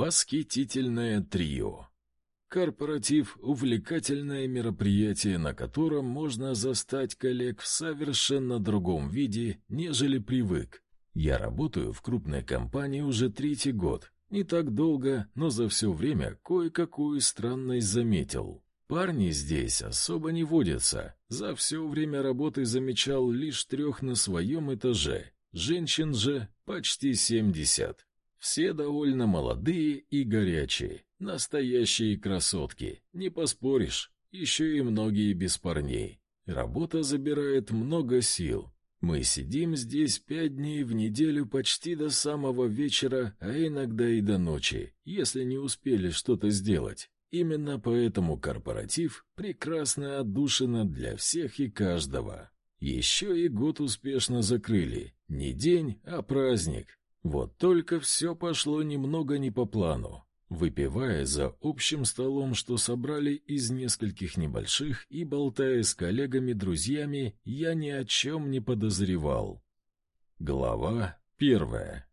Восхитительное трио. Корпоратив – увлекательное мероприятие, на котором можно застать коллег в совершенно другом виде, нежели привык. Я работаю в крупной компании уже третий год. Не так долго, но за все время кое-какую странность заметил. Парни здесь особо не водятся. За все время работы замечал лишь трех на своем этаже. Женщин же почти семьдесят. Все довольно молодые и горячие, настоящие красотки, не поспоришь, еще и многие без парней. Работа забирает много сил. Мы сидим здесь пять дней в неделю почти до самого вечера, а иногда и до ночи, если не успели что-то сделать. Именно поэтому корпоратив — прекрасная отдушина для всех и каждого. Еще и год успешно закрыли. Не день, а праздник. Вот только все пошло немного не по плану. Выпивая за общим столом, что собрали из нескольких небольших, и болтая с коллегами-друзьями, я ни о чем не подозревал. Глава первая.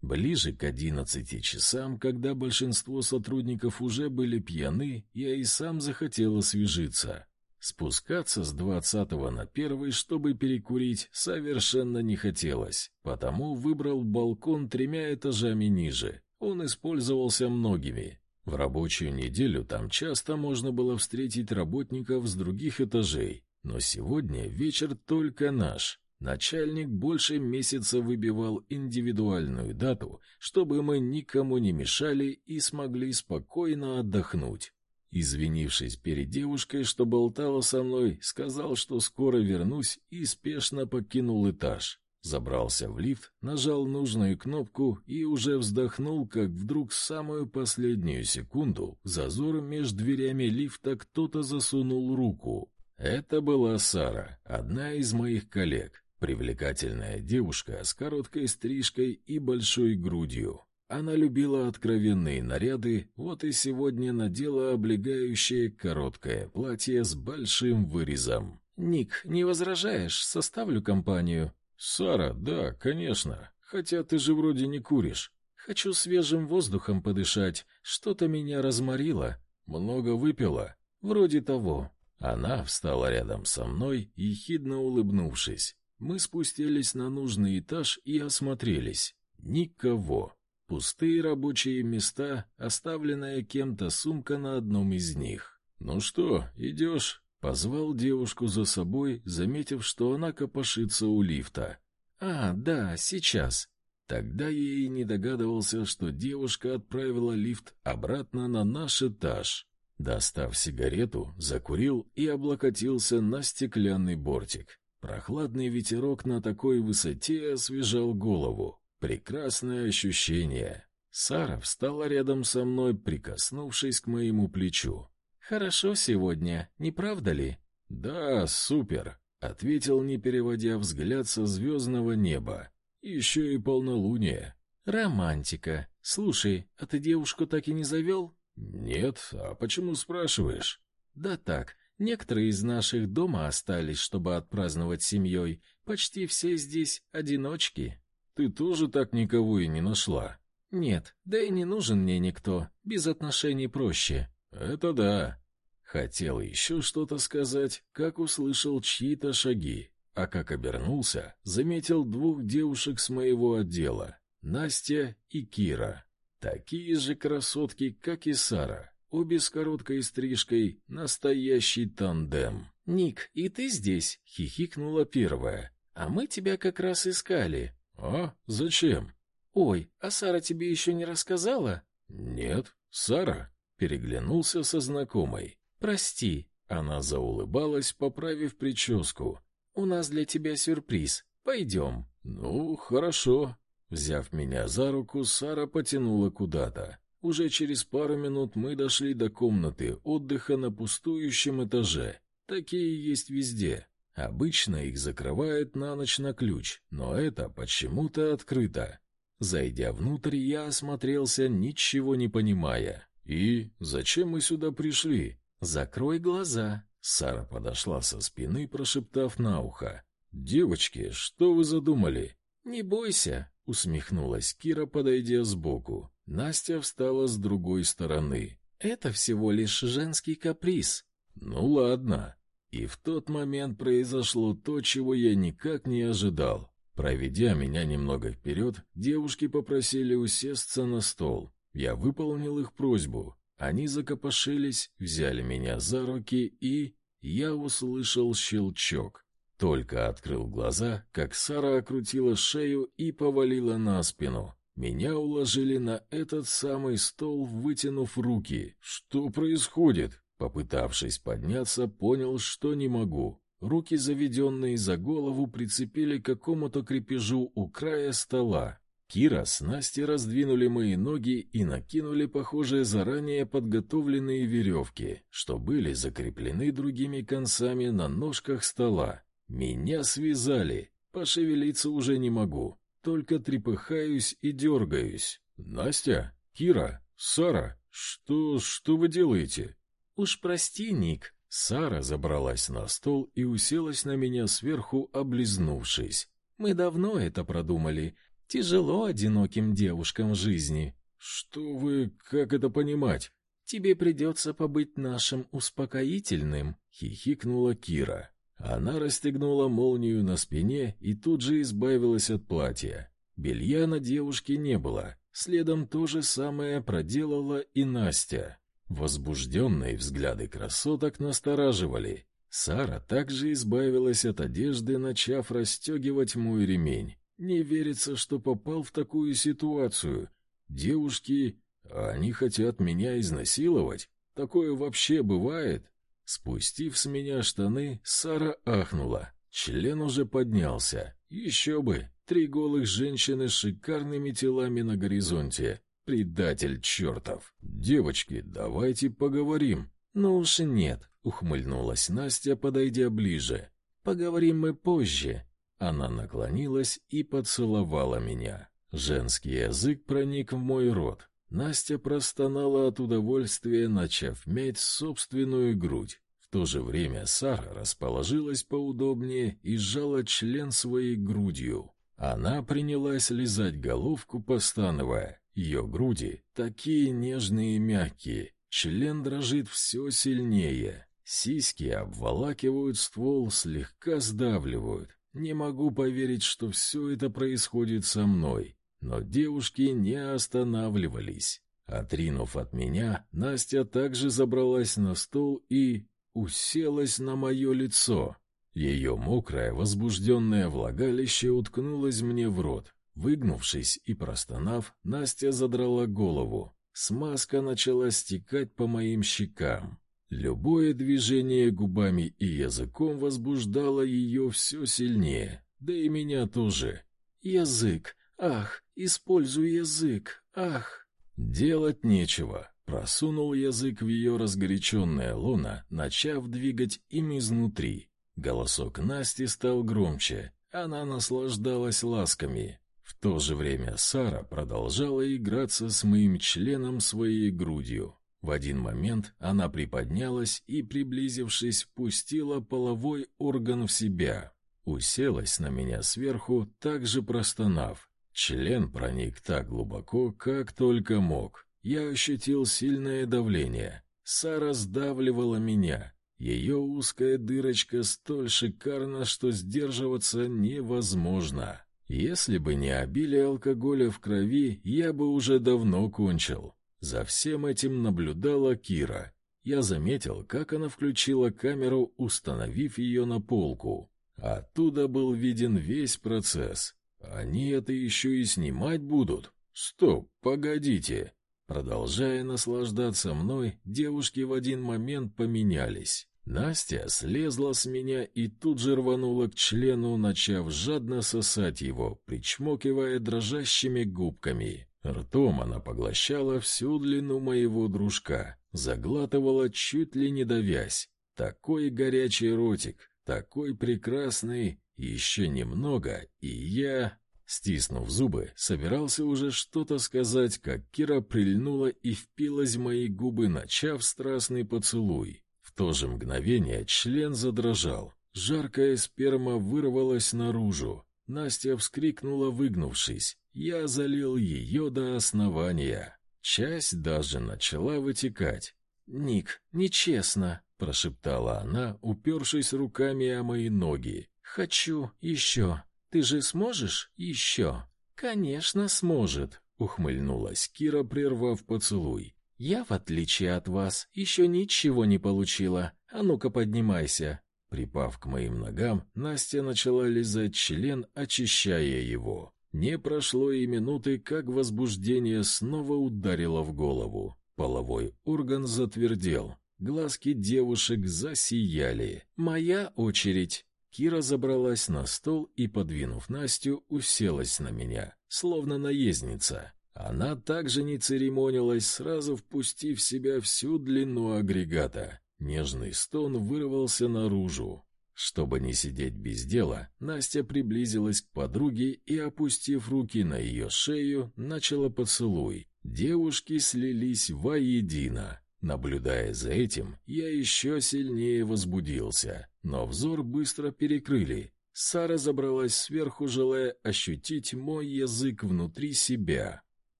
Ближе к одиннадцати часам, когда большинство сотрудников уже были пьяны, я и сам захотел освежиться. Спускаться с двадцатого на первый, чтобы перекурить, совершенно не хотелось, потому выбрал балкон тремя этажами ниже. Он использовался многими. В рабочую неделю там часто можно было встретить работников с других этажей, но сегодня вечер только наш. Начальник больше месяца выбивал индивидуальную дату, чтобы мы никому не мешали и смогли спокойно отдохнуть. Извинившись перед девушкой, что болтала со мной, сказал, что скоро вернусь и спешно покинул этаж. Забрался в лифт, нажал нужную кнопку и уже вздохнул, как вдруг в самую последнюю секунду в зазор между дверями лифта кто-то засунул руку. Это была Сара, одна из моих коллег, привлекательная девушка с короткой стрижкой и большой грудью. Она любила откровенные наряды, вот и сегодня надела облегающее короткое платье с большим вырезом. «Ник, не возражаешь? Составлю компанию». «Сара, да, конечно. Хотя ты же вроде не куришь. Хочу свежим воздухом подышать. Что-то меня разморило. Много выпила? Вроде того». Она встала рядом со мной, ехидно улыбнувшись. Мы спустились на нужный этаж и осмотрелись. Никого. Пустые рабочие места, оставленная кем-то сумка на одном из них. «Ну что, идешь?» — позвал девушку за собой, заметив, что она копошится у лифта. «А, да, сейчас». Тогда я и не догадывался, что девушка отправила лифт обратно на наш этаж. Достав сигарету, закурил и облокотился на стеклянный бортик. Прохладный ветерок на такой высоте освежал голову. Прекрасное ощущение. Сара встала рядом со мной, прикоснувшись к моему плечу. Хорошо сегодня, не правда ли? Да, супер, ответил, не переводя взгляд со звездного неба. Еще и полнолуние. Романтика. Слушай, а ты девушку так и не завел?» Нет, а почему спрашиваешь? Да так, некоторые из наших дома остались, чтобы отпраздновать семьей. Почти все здесь одиночки. Ты тоже так никого и не нашла? Нет, да и не нужен мне никто. Без отношений проще. Это да. Хотел еще что-то сказать, как услышал чьи-то шаги, а как обернулся, заметил двух девушек с моего отдела, Настя и Кира. Такие же красотки, как и Сара, обе с короткой стрижкой, настоящий тандем. «Ник, и ты здесь?» — хихикнула первая. «А мы тебя как раз искали. «А? Зачем?» «Ой, а Сара тебе еще не рассказала?» «Нет. Сара?» Переглянулся со знакомой. «Прости». Она заулыбалась, поправив прическу. «У нас для тебя сюрприз. Пойдем». «Ну, хорошо». Взяв меня за руку, Сара потянула куда-то. Уже через пару минут мы дошли до комнаты отдыха на пустующем этаже. Такие есть везде. Обычно их закрывают на ночь на ключ, но это почему-то открыто. Зайдя внутрь, я осмотрелся, ничего не понимая. «И зачем мы сюда пришли?» «Закрой глаза». Сара подошла со спины, прошептав на ухо. «Девочки, что вы задумали?» «Не бойся». — усмехнулась Кира, подойдя сбоку. Настя встала с другой стороны. «Это всего лишь женский каприз». «Ну ладно». И в тот момент произошло то, чего я никак не ожидал. Проведя меня немного вперед, девушки попросили усесться на стол. Я выполнил их просьбу. Они закопошились, взяли меня за руки и... Я услышал щелчок. Только открыл глаза, как Сара окрутила шею и повалила на спину. Меня уложили на этот самый стол, вытянув руки. Что происходит? Попытавшись подняться, понял, что не могу. Руки, заведенные за голову, прицепили к какому-то крепежу у края стола. Кира с Настей раздвинули мои ноги и накинули похожие заранее подготовленные веревки, что были закреплены другими концами на ножках стола. Меня связали. Пошевелиться уже не могу. Только трепыхаюсь и дергаюсь. «Настя? Кира? Сара? Что... что вы делаете?» «Уж прости, Ник». Сара забралась на стол и уселась на меня сверху, облизнувшись. «Мы давно это продумали. Тяжело одиноким девушкам в жизни». «Что вы... как это понимать?» «Тебе придется побыть нашим успокоительным», — хихикнула Кира. Она расстегнула молнию на спине и тут же избавилась от платья. Белья на девушке не было. Следом то же самое проделала и Настя. Возбужденные взгляды красоток настораживали. Сара также избавилась от одежды, начав расстегивать мой ремень. Не верится, что попал в такую ситуацию. Девушки, они хотят меня изнасиловать? Такое вообще бывает? Спустив с меня штаны, Сара ахнула. Член уже поднялся. Еще бы, три голых женщины с шикарными телами на горизонте. Предатель чертов. Девочки, давайте поговорим. Ну уж и нет, ухмыльнулась Настя, подойдя ближе. Поговорим мы позже. Она наклонилась и поцеловала меня. Женский язык проник в мой рот. Настя простонала от удовольствия, начав мять собственную грудь то же время Сара расположилась поудобнее и сжала член своей грудью. Она принялась лизать головку, постановая. Ее груди такие нежные и мягкие, член дрожит все сильнее. Сиськи обволакивают ствол, слегка сдавливают. Не могу поверить, что все это происходит со мной. Но девушки не останавливались. Отринув от меня, Настя также забралась на стол и уселась на мое лицо. Ее мокрое, возбужденное влагалище уткнулось мне в рот. Выгнувшись и простонав, Настя задрала голову. Смазка начала стекать по моим щекам. Любое движение губами и языком возбуждало ее все сильнее, да и меня тоже. Язык. Ах, используй язык. Ах. Делать нечего. Просунул язык в ее разгоряченное лоно, начав двигать им изнутри. Голосок Насти стал громче. Она наслаждалась ласками. В то же время Сара продолжала играться с моим членом своей грудью. В один момент она приподнялась и, приблизившись, пустила половой орган в себя. Уселась на меня сверху, также простонав. Член проник так глубоко, как только мог. Я ощутил сильное давление. Сара сдавливала меня. Ее узкая дырочка столь шикарна, что сдерживаться невозможно. Если бы не обилие алкоголя в крови, я бы уже давно кончил. За всем этим наблюдала Кира. Я заметил, как она включила камеру, установив ее на полку. Оттуда был виден весь процесс. Они это еще и снимать будут? Стоп, погодите. Продолжая наслаждаться мной, девушки в один момент поменялись. Настя слезла с меня и тут же рванула к члену, начав жадно сосать его, причмокивая дрожащими губками. Ртом она поглощала всю длину моего дружка, заглатывала чуть ли не давясь. Такой горячий ротик, такой прекрасный, еще немного, и я... Стиснув зубы, собирался уже что-то сказать, как Кира прильнула и впилась в мои губы, начав страстный поцелуй. То же мгновение член задрожал. Жаркая сперма вырвалась наружу. Настя вскрикнула, выгнувшись. Я залил ее до основания. Часть даже начала вытекать. «Ник, нечестно», — прошептала она, упершись руками о мои ноги. «Хочу еще. Ты же сможешь еще?» «Конечно, сможет», — ухмыльнулась Кира, прервав поцелуй. «Я, в отличие от вас, еще ничего не получила. А ну-ка поднимайся». Припав к моим ногам, Настя начала лизать член, очищая его. Не прошло и минуты, как возбуждение снова ударило в голову. Половой орган затвердел. Глазки девушек засияли. «Моя очередь!» Кира забралась на стол и, подвинув Настю, уселась на меня, словно наездница. Она также не церемонилась, сразу впустив в себя всю длину агрегата. Нежный стон вырвался наружу. Чтобы не сидеть без дела, Настя приблизилась к подруге и, опустив руки на ее шею, начала поцелуй. Девушки слились воедино. Наблюдая за этим, я еще сильнее возбудился, но взор быстро перекрыли. Сара забралась сверху, желая ощутить мой язык внутри себя.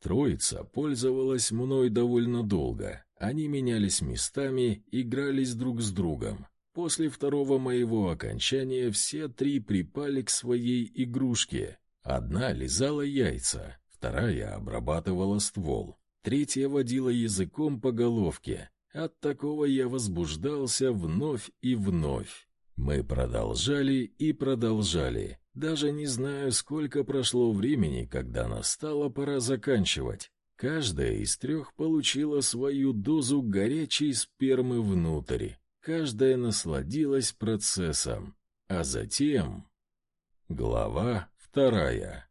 Троица пользовалась мной довольно долго. Они менялись местами, игрались друг с другом. После второго моего окончания все три припали к своей игрушке. Одна лизала яйца, вторая обрабатывала ствол, Третья водила языком по головке. От такого я возбуждался вновь и вновь. Мы продолжали и продолжали. Даже не знаю, сколько прошло времени, когда настала пора заканчивать. Каждая из трех получила свою дозу горячей спермы внутрь. Каждая насладилась процессом. А затем... Глава вторая.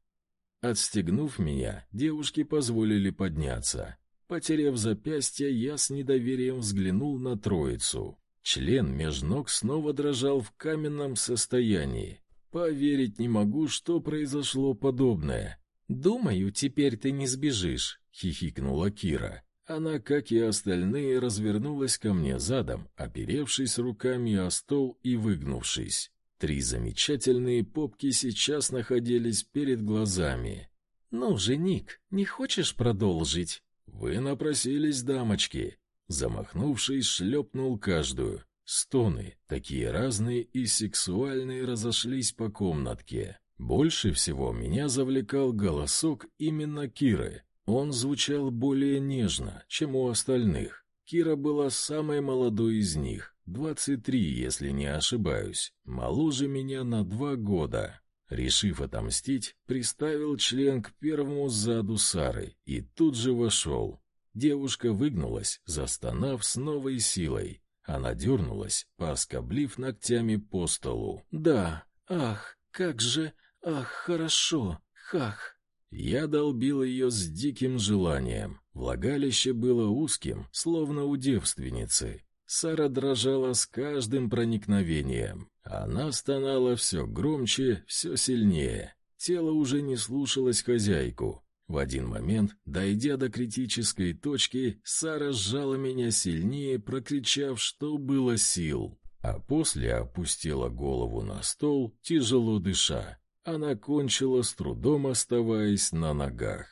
Отстегнув меня, девушки позволили подняться. Потеряв запястье, я с недоверием взглянул на троицу. Член меж ног снова дрожал в каменном состоянии. Поверить не могу, что произошло подобное. «Думаю, теперь ты не сбежишь», — хихикнула Кира. Она, как и остальные, развернулась ко мне задом, оперевшись руками о стол и выгнувшись. Три замечательные попки сейчас находились перед глазами. «Ну же, Ник, не хочешь продолжить?» «Вы напросились, дамочки!» Замахнувшись, шлепнул каждую. Стоны, такие разные и сексуальные, разошлись по комнатке. Больше всего меня завлекал голосок именно Киры. Он звучал более нежно, чем у остальных. Кира была самой молодой из них, двадцать три, если не ошибаюсь, моложе меня на два года. Решив отомстить, приставил член к первому заду Сары и тут же вошел. Девушка выгнулась, застонав с новой силой. Она дернулась, поскоблив ногтями по столу. «Да, ах, как же, ах, хорошо, хах!» Я долбил ее с диким желанием. Влагалище было узким, словно у девственницы. Сара дрожала с каждым проникновением. Она стонала все громче, все сильнее. Тело уже не слушалось хозяйку. В один момент, дойдя до критической точки, Сара сжала меня сильнее, прокричав, что было сил. А после опустила голову на стол, тяжело дыша. Она кончила с трудом, оставаясь на ногах.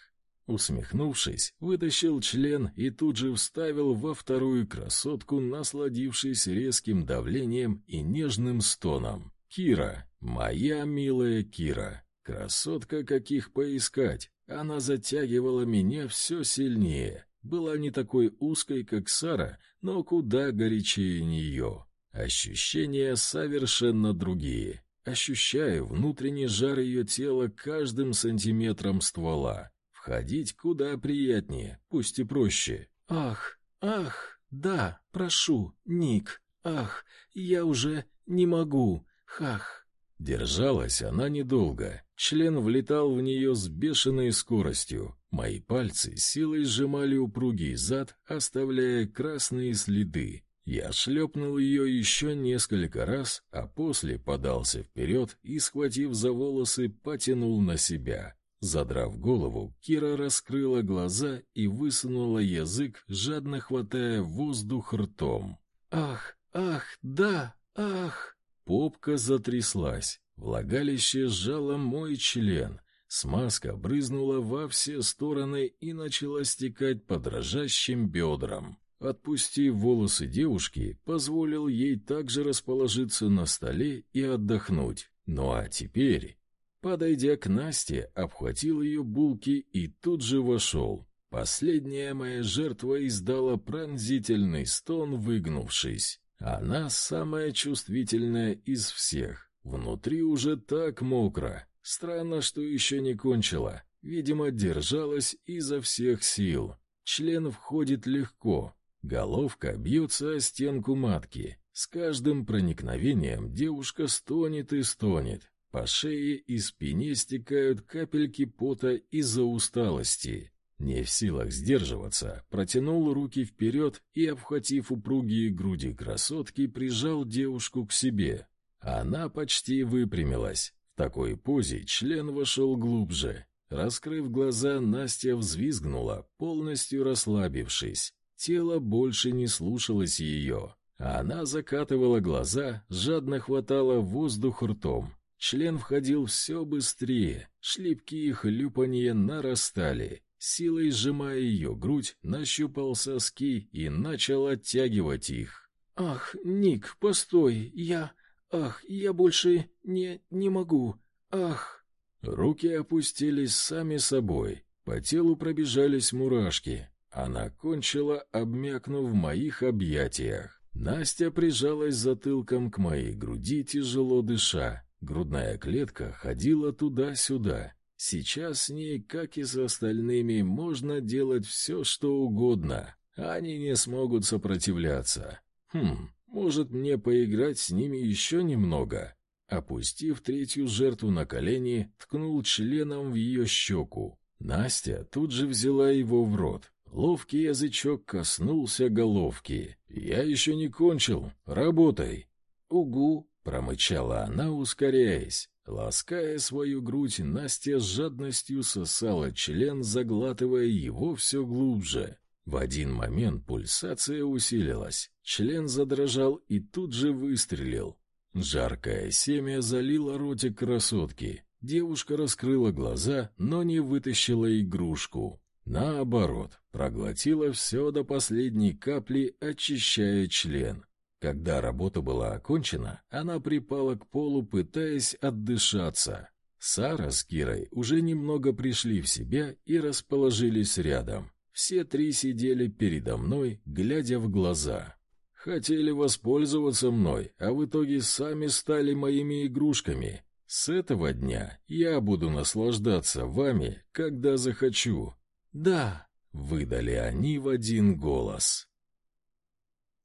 Усмехнувшись, вытащил член и тут же вставил во вторую красотку, насладившись резким давлением и нежным стоном. Кира, моя милая Кира, красотка каких поискать. Она затягивала меня все сильнее. Была не такой узкой, как Сара, но куда горячее нее. Ощущения совершенно другие. Ощущаю внутренний жар ее тела каждым сантиметром ствола. Входить куда приятнее, пусть и проще. Ах, ах, да, прошу, Ник. Ах, я уже не могу. Хах. Держалась она недолго. Член влетал в нее с бешеной скоростью. Мои пальцы силой сжимали упругий зад, оставляя красные следы. Я шлепнул ее еще несколько раз, а после подался вперед и, схватив за волосы, потянул на себя. Задрав голову, Кира раскрыла глаза и высунула язык, жадно хватая воздух ртом. «Ах, ах, да, ах!» Попка затряслась, влагалище сжало мой член. Смазка брызнула во все стороны и начала стекать по дрожащим бедрам. Отпустив волосы девушки, позволил ей также расположиться на столе и отдохнуть. Ну а теперь, подойдя к Насте, обхватил ее булки и тут же вошел. Последняя моя жертва издала пронзительный стон, выгнувшись. Она самая чувствительная из всех. Внутри уже так мокро, Странно, что еще не кончила. Видимо, держалась изо всех сил. Член входит легко. Головка бьется о стенку матки. С каждым проникновением девушка стонет и стонет. По шее и спине стекают капельки пота из-за усталости. Не в силах сдерживаться, протянул руки вперед и, обхватив упругие груди красотки, прижал девушку к себе. Она почти выпрямилась, такой позе член вошел глубже. Раскрыв глаза, Настя взвизгнула, полностью расслабившись. Тело больше не слушалось ее. Она закатывала глаза, жадно хватала воздух ртом. Член входил все быстрее, шлепки и хлюпанье нарастали. Силой сжимая ее грудь, нащупал соски и начал оттягивать их. «Ах, Ник, постой, я...» Ах, я больше не не могу. Ах. Руки опустились сами собой. По телу пробежались мурашки. Она кончила, обмякнув в моих объятиях. Настя прижалась затылком к моей груди, тяжело дыша. Грудная клетка ходила туда-сюда. Сейчас с ней, как и с остальными, можно делать все, что угодно. Они не смогут сопротивляться. Хм, может, мне поиграть с ними еще немного? Опустив третью жертву на колени, ткнул членом в ее щеку. Настя тут же взяла его в рот. Ловкий язычок коснулся головки. «Я еще не кончил. Работай!» «Угу!» — промычала она, ускоряясь. Лаская свою грудь, Настя с жадностью сосала член, заглатывая его все глубже. В один момент пульсация усилилась, член задрожал и тут же выстрелил. Жаркое семя залило ротик красотки. Девушка раскрыла глаза, но не вытащила игрушку. Наоборот, проглотила все до последней капли, очищая член. Когда работа была окончена, она припала к полу, пытаясь отдышаться. Сара с Кирой уже немного пришли в себя и расположились рядом. Все три сидели передо мной, глядя в глаза. Хотели воспользоваться мной, а в итоге сами стали моими игрушками. С этого дня я буду наслаждаться вами, когда захочу. Да, выдали они в один голос.